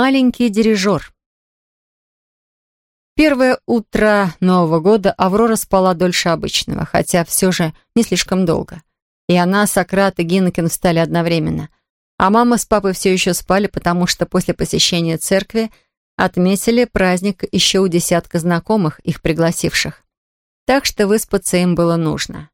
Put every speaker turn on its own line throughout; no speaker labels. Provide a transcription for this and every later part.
Маленький дирижер. Первое утро Нового года Аврора спала дольше обычного, хотя все же не слишком долго. И она, Сократ и Гиннекен встали одновременно. А мама с папой все еще спали, потому что после посещения церкви отметили праздник еще у десятка знакомых, их пригласивших. Так что выспаться им было нужно.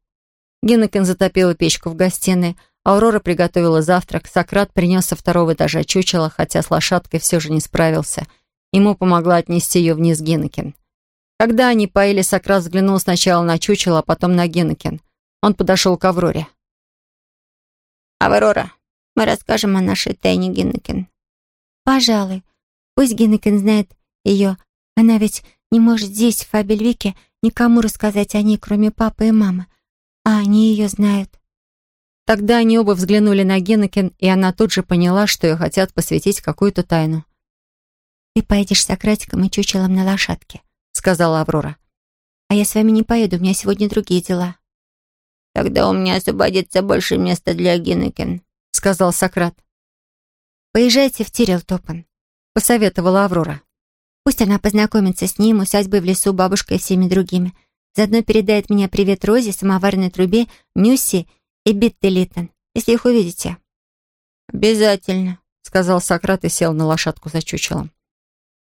Гиннекен затопила печку в гостиной, Аурора приготовила завтрак, Сократ принес со второго этажа чучело, хотя с лошадкой все же не справился. Ему помогла отнести ее вниз Геннекен. Когда они поели, Сократ взглянул сначала на чучело, а потом на Геннекен. Он подошел к Авроре.
«Аврора, мы расскажем о нашей тайне Геннекен».
«Пожалуй. Пусть Геннекен знает ее. Она ведь не может здесь, в Фабельвике, никому рассказать о ней, кроме папы и мамы. А они ее знают».
Тогда они оба взглянули на Геннекен, и она тут же поняла, что ее хотят посвятить какую-то тайну.
«Ты поедешь с Сократиком и чучелом на лошадке», — сказала Аврора. «А я с вами не поеду, у меня сегодня другие дела».
«Тогда у меня освободится больше места для Геннекен», —
сказал Сократ.
«Поезжайте в Тирилтопан», — посоветовала Аврора. «Пусть она познакомится с ним, усадьбой в лесу, бабушкой и всеми другими. Заодно передает мне привет Розе, самоварной трубе, Нюсси и Битте Литтон, если их увидите».
«Обязательно», — сказал Сократ и сел на лошадку за чучелом.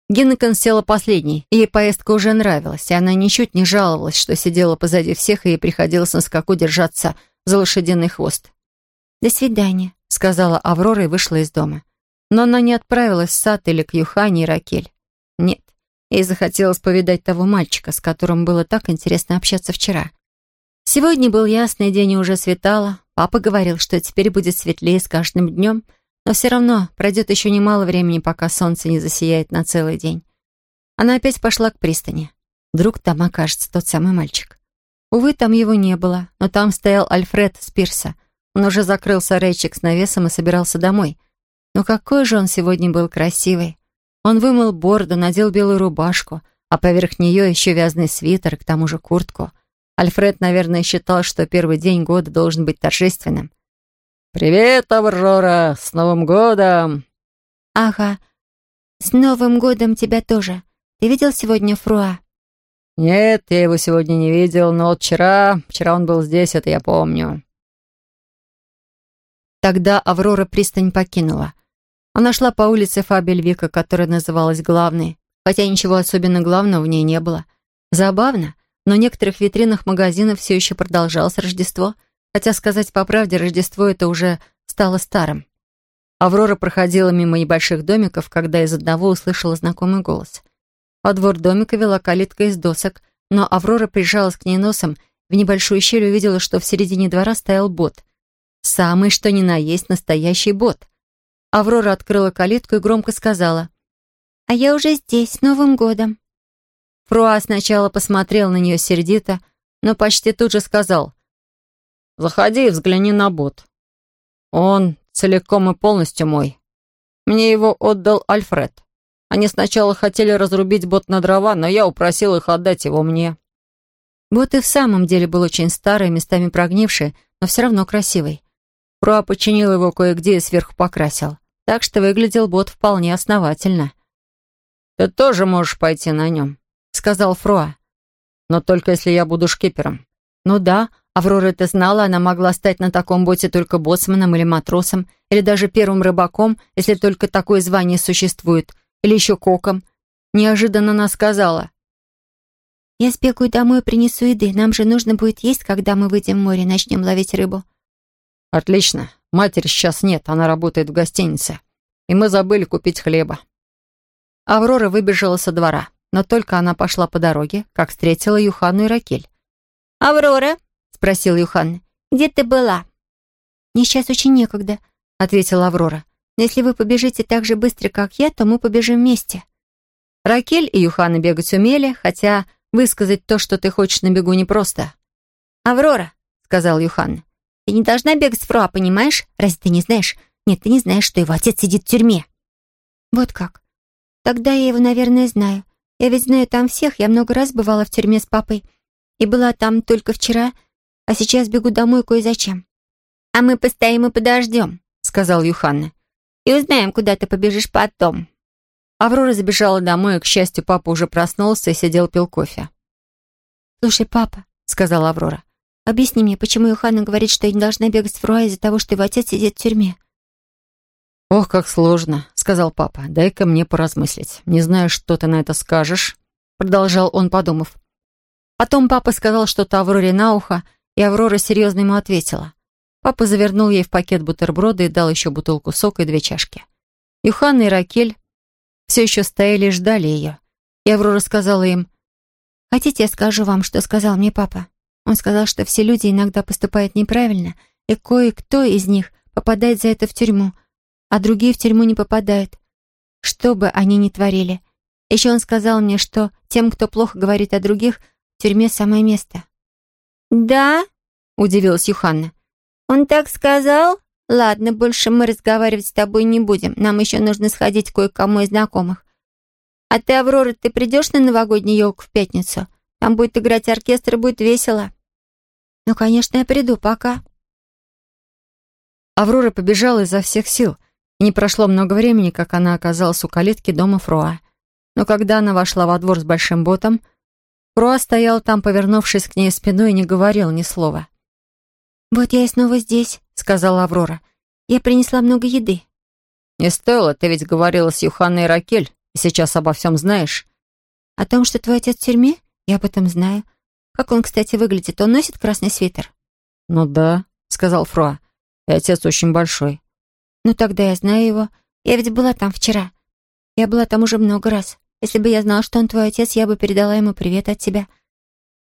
Гиннекон села последней. Ей поездка уже нравилась, и она ничуть не жаловалась, что сидела позади всех, и ей приходилось на скаку держаться за лошадиный хвост.
«До свидания», —
сказала Аврора и вышла из дома. Но она не отправилась в сад или к Юхане и Ракель. Нет, ей захотелось повидать того мальчика, с которым было так интересно общаться вчера. Сегодня был ясный день и уже светало. Папа говорил, что теперь будет светлее с каждым днем, но все равно пройдет еще немало времени, пока солнце не засияет на целый день. Она опять пошла к пристани. Вдруг там окажется тот самый мальчик. Увы, там его не было, но там стоял Альфред Спирса. Он уже закрыл сарайчик с навесом и собирался домой. Но какой же он сегодня был красивый. Он вымыл бороду, надел белую рубашку, а поверх нее еще вязаный свитер к тому же куртку — Альфред, наверное, считал, что первый день года должен быть торжественным. «Привет, Аврора! С Новым годом!»
«Ага, с Новым годом тебя тоже. Ты видел сегодня Фруа?»
«Нет, я его сегодня не видел, но вот вчера... Вчера он был здесь, это я помню». Тогда Аврора пристань покинула. Она шла по улице Фабельвика, которая называлась Главной, хотя ничего особенно главного в ней не было. Забавно, но в некоторых витринах магазинов все еще продолжалось Рождество, хотя, сказать по правде, Рождество это уже стало старым. Аврора проходила мимо небольших домиков, когда из одного услышала знакомый голос. Во двор домика вела калитка из досок, но Аврора прижалась к ней носом, в небольшую щель увидела, что в середине двора стоял бот. Самый что ни на есть настоящий бот. Аврора открыла калитку и громко сказала.
«А я уже здесь, с Новым годом!»
Фруа сначала посмотрел на нее сердито, но почти тут же сказал. «Заходи и взгляни на бот. Он целиком и полностью мой. Мне его отдал Альфред. Они сначала хотели разрубить бот на дрова, но я упросил их отдать его мне». Бот и в самом деле был очень старый, местами прогнивший, но все равно красивый. Фруа починил его кое-где и сверху покрасил, так что выглядел бот вполне основательно. «Ты тоже можешь пойти на нем», сказал Фруа. «Но только если я буду шкипером». «Ну да, Аврора это знала, она могла стать на таком боте только боцманом или матросом, или даже первым рыбаком, если только такое звание существует, или еще коком. Неожиданно она сказала.
«Я сбегаю домой и принесу еды. Нам же нужно будет есть, когда мы выйдем в море и начнем ловить рыбу».
«Отлично. Матери сейчас нет, она работает в гостинице. И мы забыли купить хлеба». Аврора выбежала со двора но только она пошла по дороге, как встретила Юханну и Ракель.
«Аврора?»
— спросил Юхан.
«Где ты была?»
«Мне сейчас очень некогда», — ответила Аврора. «Но если вы побежите так же быстро, как я, то мы побежим вместе».
Ракель и Юхана бегать умели, хотя высказать то, что ты хочешь на бегу, непросто.
«Аврора», —
сказал Юхан, —
«ты не должна бегать с Фруа, понимаешь? Разве ты не знаешь? Нет, ты не знаешь, что его отец сидит в тюрьме».
«Вот как. Тогда я его, наверное, знаю. Я ведь знаю там всех, я много раз бывала в тюрьме с папой. И была там только вчера, а сейчас бегу домой кое-зачем».
«А мы постоим и подождем», —
сказал Юханна.
«И узнаем, куда ты побежишь потом».
Аврора забежала домой, и, к счастью, папа уже проснулся и сидел пил кофе.
«Слушай, папа», — сказала Аврора, — «объясни мне, почему Юхана говорит, что я не должна бегать в Фруа из-за того, что его отец сидит в тюрьме?»
«Ох, как сложно», — сказал папа. «Дай-ка мне поразмыслить. Не знаю, что ты на это скажешь», — продолжал он, подумав. Потом папа сказал что-то Авроре на ухо, и Аврора серьезно ему ответила. Папа завернул ей в пакет бутерброда и дал еще бутылку сока и две чашки. Юханна и Ракель все еще стояли и ждали ее. И Аврора сказала им,
«Хотите, я скажу вам, что сказал мне папа? Он сказал, что все люди иногда поступают неправильно, и кое-кто из них попадает за это в тюрьму, а другие в тюрьму не попадают, что бы они ни творили. Еще он сказал мне, что тем, кто плохо говорит о других, в тюрьме самое место».
«Да?» — удивилась Юханна. «Он так сказал? Ладно, больше мы разговаривать с тобой не будем. Нам еще нужно сходить кое-кому из знакомых. А ты, Аврора, ты придешь на новогоднюю елку в пятницу? Там будет играть оркестр, будет весело».
«Ну, конечно, я приду. Пока».
Аврора побежала изо всех сил, и не прошло много времени, как она оказалась у калитки дома Фруа. Но когда она вошла во двор с большим ботом, Фруа стоял там, повернувшись к ней спиной, и не говорил ни слова.
«Вот я и снова здесь», — сказала Аврора. «Я принесла много еды».
«Не стоило, ты ведь говорила с Юханной Ракель, и сейчас обо всем знаешь».
«О том, что твой отец в тюрьме? Я об этом знаю. Как он, кстати, выглядит? Он носит красный свитер?»
«Ну да», — сказал Фруа. «И отец очень большой».
«Ну тогда я знаю его. Я ведь была там вчера. Я была там уже много раз. Если бы я знала, что он твой отец, я бы передала ему привет от тебя.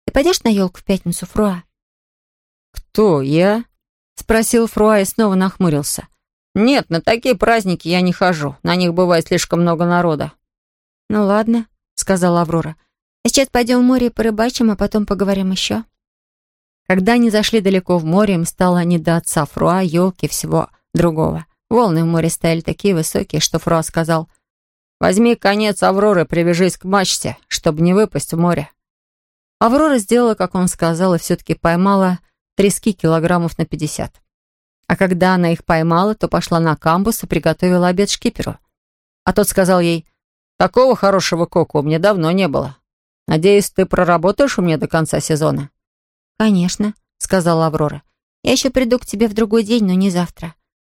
Ты пойдешь на елку в пятницу, Фруа?»
«Кто, я?» — спросил Фруа и снова нахмурился. «Нет, на такие праздники я не хожу. На них бывает слишком много народа».
«Ну ладно», — сказала Аврора. «А сейчас пойдем в море и порыбачим, а потом поговорим еще».
Когда они зашли далеко в море, им стало не до отца Фруа, елки, всего другого. Волны в море стояли такие высокие, что Фруа сказал, «Возьми конец Авроры, привяжись к мачте, чтобы не выпасть в море». Аврора сделала, как он сказал, и все-таки поймала трески килограммов на пятьдесят. А когда она их поймала, то пошла на камбус и приготовила обед шкиперу. А тот сказал ей, «Такого хорошего кока у меня давно не было. Надеюсь, ты проработаешь у меня до конца сезона?»
«Конечно», — сказала Аврора. «Я еще приду к тебе в другой день, но не завтра.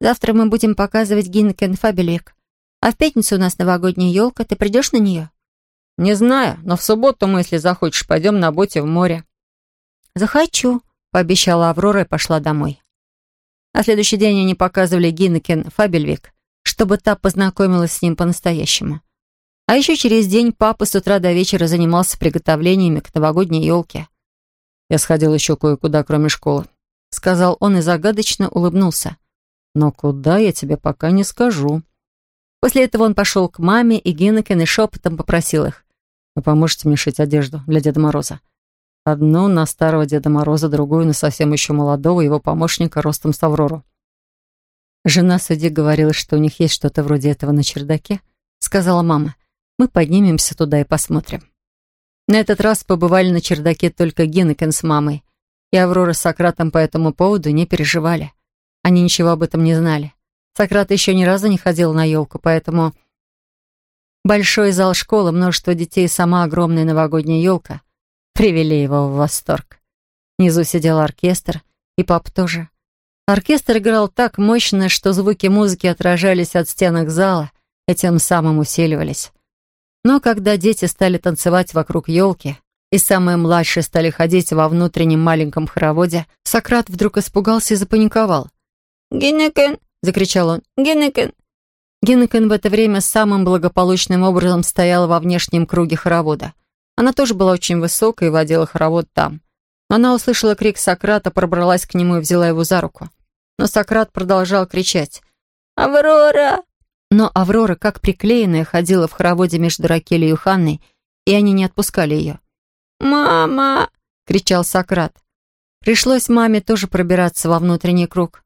Завтра мы будем показывать Гинкен Фабелик. А в пятницу у нас новогодняя елка. Ты придешь на нее?»
«Не знаю, но в субботу мы, если захочешь, пойдем на боте в море».
«Захочу», — пообещала Аврора и пошла домой. На следующий день они показывали Гиннекен Фабельвик, чтобы та познакомилась с ним по-настоящему. А еще через день папа с утра до вечера занимался приготовлениями к новогодней елке.
«Я сходил еще кое-куда, кроме школы», — сказал он и загадочно улыбнулся. «Но куда, я тебе пока не скажу». После этого он пошел к маме, и Гиннекен и шепотом попросил их. «Вы поможете мне шить одежду для Деда Мороза?» Одну на старого Деда Мороза, другую на совсем еще молодого его помощника ростом с Аврору. «Жена судьи говорила, что у них есть что-то вроде этого на чердаке», — сказала мама. «Мы поднимемся туда и посмотрим». На этот раз побывали на чердаке только Генекен с мамой, и Аврора с Сократом по этому поводу не переживали. Они ничего об этом не знали. Сократ еще ни разу не ходил на елку, поэтому... Большой зал школы, множество детей и сама огромная новогодняя елка привели его в восторг. Внизу сидел оркестр, и пап тоже. Оркестр играл так мощно, что звуки музыки отражались от стенок зала и тем самым усиливались. Но когда дети стали танцевать вокруг елки, и самые младшие стали ходить во внутреннем маленьком хороводе, Сократ вдруг испугался и запаниковал.
«Гиннекен!» — закричал он. «Гиннекен!»
Гиннекен в это время самым благополучным образом стояла во внешнем круге хоровода. Она тоже была очень высокой и водила хоровод там. Она услышала крик Сократа, пробралась к нему и взяла его за руку. Но Сократ продолжал кричать.
«Аврора!»
Но Аврора, как приклеенная, ходила в хороводе между Ракель и Юханной, и они не отпускали ее.
«Мама!» — кричал Сократ.
Пришлось маме тоже пробираться во внутренний круг.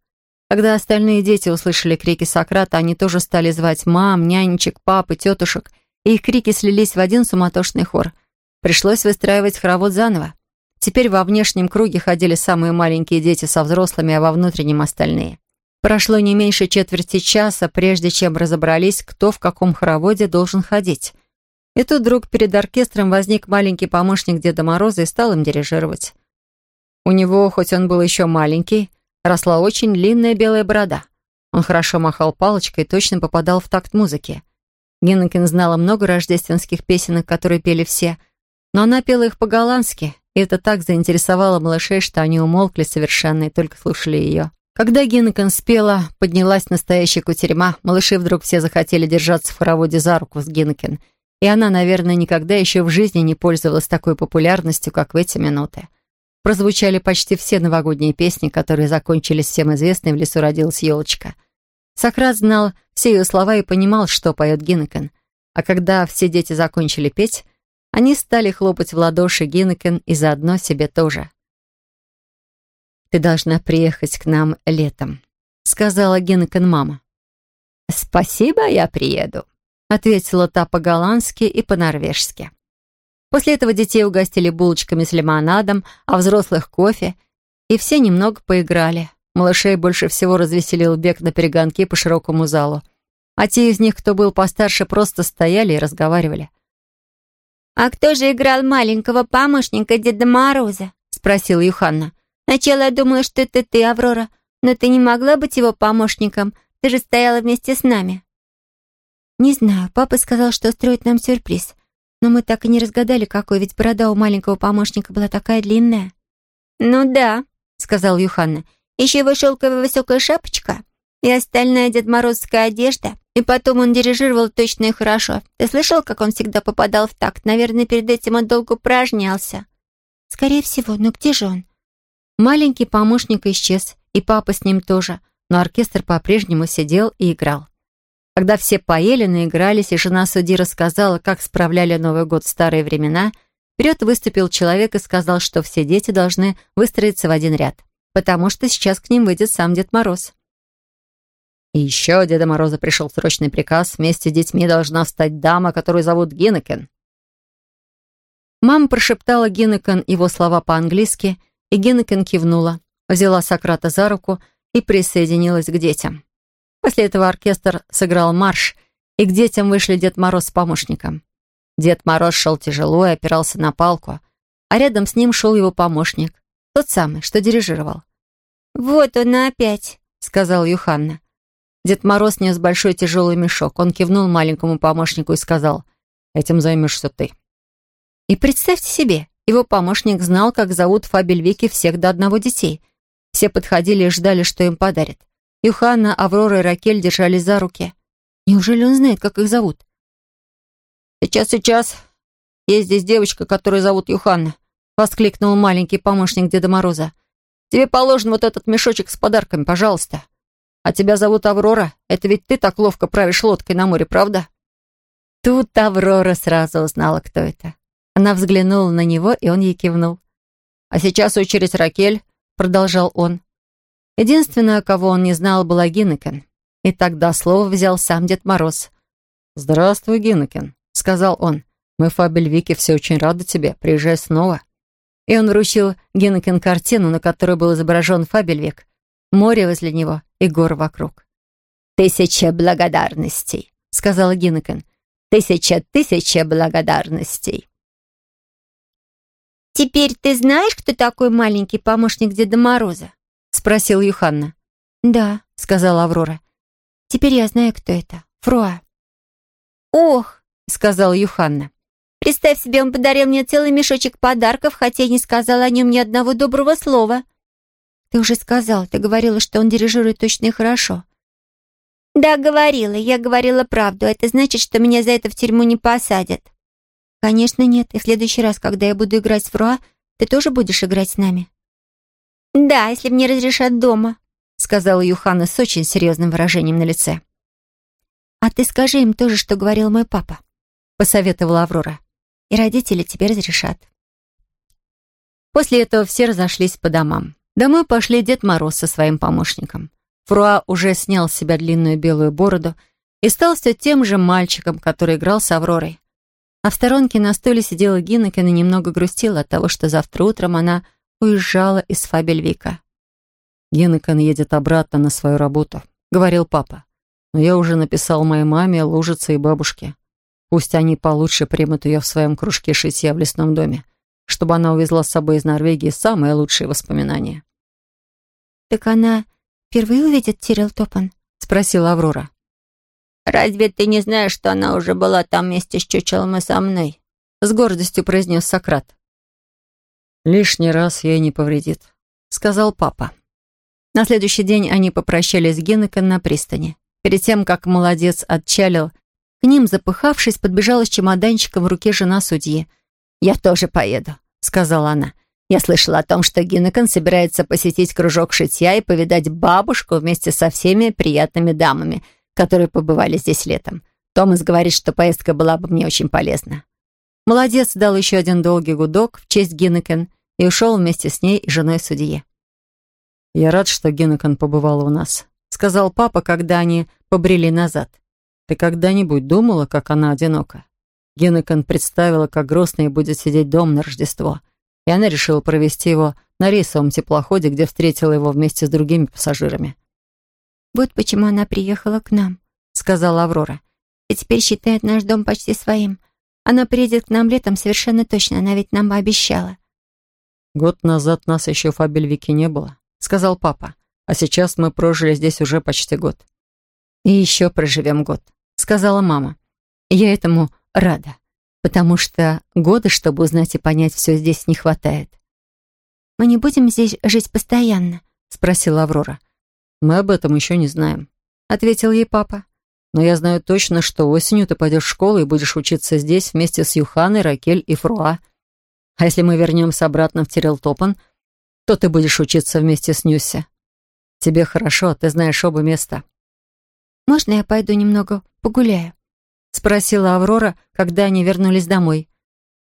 Когда остальные дети услышали крики Сократа, они тоже стали звать мам, нянечек, пап и тетушек, и их крики слились в один суматошный хор. Пришлось выстраивать хоровод заново. Теперь во внешнем круге ходили самые маленькие дети со взрослыми, а во внутреннем остальные. Прошло не меньше четверти часа, прежде чем разобрались, кто в каком хороводе должен ходить. И тут вдруг перед оркестром возник маленький помощник Деда Мороза и стал им дирижировать. У него, хоть он был еще маленький, росла очень длинная белая борода. Он хорошо махал палочкой и точно попадал в такт музыки. Гиннекин знала много рождественских песенок, которые пели все, но она пела их по-голландски, и это так заинтересовало малышей, что они умолкли совершенно и только слушали ее. Когда Гиннекин спела, поднялась настоящая кутерьма, малыши вдруг все захотели держаться в хороводе за руку с Гиннекин, и она, наверное, никогда еще в жизни не пользовалась такой популярностью, как в эти минуты. Прозвучали почти все новогодние песни, которые закончились всем известной «В лесу родилась елочка». Сократ знал все ее слова и понимал, что поет Гиннекен. А когда все дети закончили петь, они стали хлопать в ладоши Гиннекен и заодно себе тоже. «Ты должна приехать к нам летом», — сказала Гиннекен мама. «Спасибо, я приеду», — ответила та по-голландски и по-норвежски. После этого детей угостили булочками с лимонадом, а взрослых кофе, и все немного поиграли. Малышей больше всего развеселил бег на перегонки по широкому залу. А те из них, кто был постарше, просто стояли и разговаривали.
«А кто же играл маленького помощника Деда Мороза?» — спросила Юханна. «Сначала я думала, что это ты, Аврора, но ты не могла быть его помощником, ты же стояла вместе с нами».
«Не знаю, папа сказал, что устроит нам сюрприз. Но мы так и не разгадали, какой, ведь борода у маленького помощника была такая длинная.
«Ну да», — сказал Юханна. «Еще его шелковая высокая шапочка и остальная Дед Морозская одежда. И потом он дирижировал точно и хорошо. Ты слышал, как он всегда попадал в такт? Наверное, перед этим он долго упражнялся».
«Скорее всего, но где же он?»
Маленький помощник исчез, и папа с ним тоже, но оркестр по-прежнему сидел и играл. Когда все поели, наигрались, и жена судьи рассказала, как справляли Новый год в старые времена, вперед выступил человек и сказал, что все дети должны выстроиться в один ряд, потому что сейчас к ним выйдет сам Дед Мороз. И еще Деда Мороза пришел срочный приказ, вместе с детьми должна встать дама, которую зовут Гиннекен. Мама прошептала Гиннекен его слова по-английски, и Гиннекен кивнула, взяла Сократа за руку и присоединилась к детям. После этого оркестр сыграл марш, и к детям вышли Дед Мороз с помощником. Дед Мороз шел тяжело и опирался на палку, а рядом с ним шел его помощник, тот самый, что дирижировал.
«Вот он опять», —
сказал Юханна. Дед Мороз нес большой тяжелый мешок. Он кивнул маленькому помощнику и сказал, «Этим займешься ты». И представьте себе, его помощник знал, как зовут Фабельвики всех до одного детей. Все подходили и ждали, что им подарят. Юханна, Аврора и Ракель держались за руки. Неужели он знает, как их зовут? «Сейчас, сейчас. Есть здесь девочка, которую зовут Юханна», — воскликнул маленький помощник Деда Мороза. «Тебе положен вот этот мешочек с подарками, пожалуйста. А тебя зовут Аврора. Это ведь ты так ловко правишь лодкой на море, правда?» Тут Аврора сразу узнала, кто это. Она взглянула на него, и он ей кивнул. «А сейчас очередь Ракель», — продолжал он. Единственная, кого он не знал, была Гиннекен. И тогда слово взял сам Дед Мороз. «Здравствуй, Гиннекен», — сказал он. «Мы, Фабель Вики, все очень рады тебе. Приезжай снова». И он вручил Гиннекен картину, на которой был изображен Фабельвик, море возле него и горы вокруг.
«Тысяча благодарностей», — сказала Гиннекен. «Тысяча-тысяча благодарностей». «Теперь ты знаешь, кто такой маленький помощник Деда Мороза?»
— спросил Юханна.
«Да», — сказала Аврора. «Теперь я знаю, кто это. Фруа».
«Ох», —
сказала Юханна.
«Представь себе, он подарил мне целый мешочек подарков, хотя и не сказал о нем ни одного доброго слова».
«Ты уже сказал, ты говорила, что он дирижирует точно и хорошо».
«Да, говорила, я говорила правду. Это значит, что меня за это в тюрьму не посадят».
«Конечно нет, и в следующий раз, когда я буду играть с Фруа, ты тоже будешь играть с нами».
«Да, если мне разрешат дома», —
сказала Юхана с очень серьезным выражением на лице.
«А ты скажи им тоже, что говорил мой папа», — посоветовала Аврора. «И родители тебе разрешат».
После этого все разошлись по домам. Домой пошли Дед Мороз со своим помощником. Фруа уже снял с себя длинную белую бороду и стал все тем же мальчиком, который играл с Авророй. А в сторонке на стуле сидела Гиннекен и немного грустила от того, что завтра утром она уезжала из Фабельвика.
Геннекон едет обратно на свою работу», — говорил папа. «Но я уже написал моей маме, Лужице и бабушке. Пусть они получше примут ее в своем кружке шитья в лесном доме, чтобы она увезла с собой из Норвегии самые лучшие воспоминания».
«Так она впервые увидит Тирил Топан?» — спросила Аврора.
«Разве ты не знаешь, что она уже была там вместе с чучелом и со мной?»
— с гордостью произнес Сократ.
«Лишний раз ей не повредит», — сказал папа.
На следующий день они попрощались с Геннеком на пристани. Перед тем, как молодец отчалил, к ним, запыхавшись, подбежала с чемоданчиком в руке жена судьи.
«Я тоже поеду», — сказала она. «Я слышала о том, что Гиннекон собирается посетить кружок шитья и повидать бабушку вместе со всеми приятными дамами, которые побывали здесь летом. Томас говорит, что поездка была бы мне очень полезна».
Молодец дал еще один долгий гудок в честь Гиннекен и ушел вместе с ней и женой судьи.
«Я рад, что Гиннекон побывала у нас», — сказал папа, когда они побрели назад. «Ты когда-нибудь думала, как она одинока?» Гиннекон представила, как грустно ей будет сидеть дом на Рождество, и она решила провести его на рейсовом теплоходе, где встретила его вместе с другими пассажирами.
«Вот почему она приехала к нам», — сказала Аврора. «И теперь считает наш дом почти своим. Она приедет к нам летом совершенно точно, она ведь нам обещала».
«Год назад нас еще в Фабельвике не было», — сказал папа. «А сейчас мы прожили здесь уже почти год».
«И еще проживем год», — сказала мама. «Я этому рада, потому что года, чтобы узнать и понять все здесь, не хватает».
«Мы не будем здесь жить постоянно?» — спросила Аврора.
«Мы об этом еще не знаем», — ответил ей папа. «Но я знаю точно, что осенью ты пойдешь в школу и будешь учиться здесь вместе с Юханой, Ракель и Фруа. А если мы вернемся обратно в Тирелтопан, то ты будешь учиться вместе с Нюси. Тебе хорошо, ты знаешь оба места».
«Можно я пойду немного погуляю?»
— спросила Аврора, когда они вернулись домой.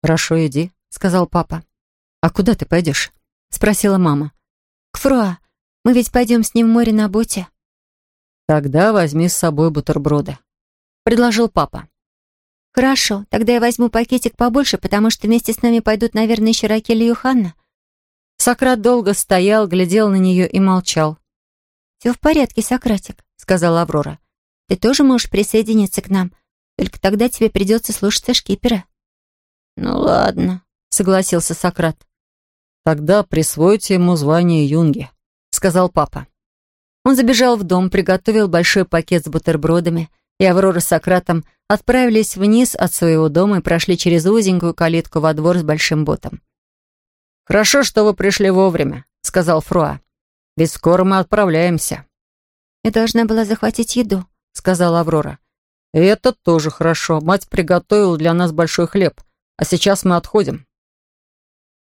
«Хорошо, иди», — сказал папа.
«А куда ты пойдешь?» — спросила мама.
«К Фруа. Мы ведь пойдем с ним в море на боте».
«Тогда возьми с собой бутерброды», — предложил папа.
«Хорошо, тогда я возьму пакетик побольше, потому что вместе с нами пойдут, наверное, еще Ракель и Юханна».
Сократ долго стоял, глядел на нее и молчал.
«Все в порядке, Сократик», — сказала Аврора. «Ты тоже можешь присоединиться к нам, только тогда тебе придется слушаться шкипера».
«Ну ладно», — согласился Сократ.
«Тогда присвойте ему звание юнги», — сказал папа.
Он забежал в дом, приготовил большой пакет с бутербродами, и Аврора с Сократом отправились вниз от своего дома и прошли через узенькую калитку во двор с большим ботом.
«Хорошо, что вы пришли вовремя», — сказал Фруа. «Ведь скоро мы отправляемся».
«Я должна была захватить еду», — сказала Аврора.
«И это тоже хорошо. Мать приготовила для нас большой хлеб, а сейчас мы отходим».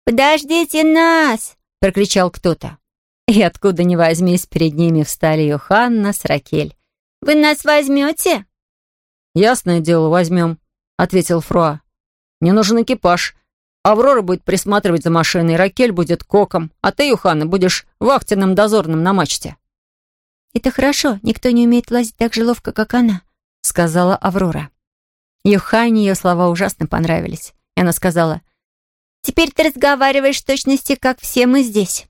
«Подождите нас!» — прокричал кто-то.
И откуда ни возьмись, перед ними встали Йоханна с Ракель.
«Вы нас возьмете?»
«Ясное дело, возьмем», — ответил Фруа. «Мне нужен экипаж. Аврора будет присматривать за машиной, Ракель будет коком, а ты, Юханна, будешь вахтенным дозорным на мачте».
«Это хорошо, никто не умеет лазить так же ловко, как она», — сказала Аврора.
Юхане ее слова ужасно понравились, и она сказала,
«Теперь ты разговариваешь в точности, как все мы здесь».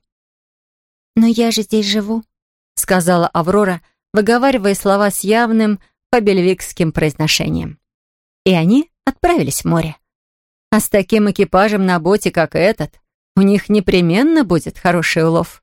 «Но я же здесь живу», —
сказала Аврора, выговаривая слова с явным побельвикским произношением. И они отправились в море. А с таким экипажем на боте, как этот, у них непременно будет хороший улов.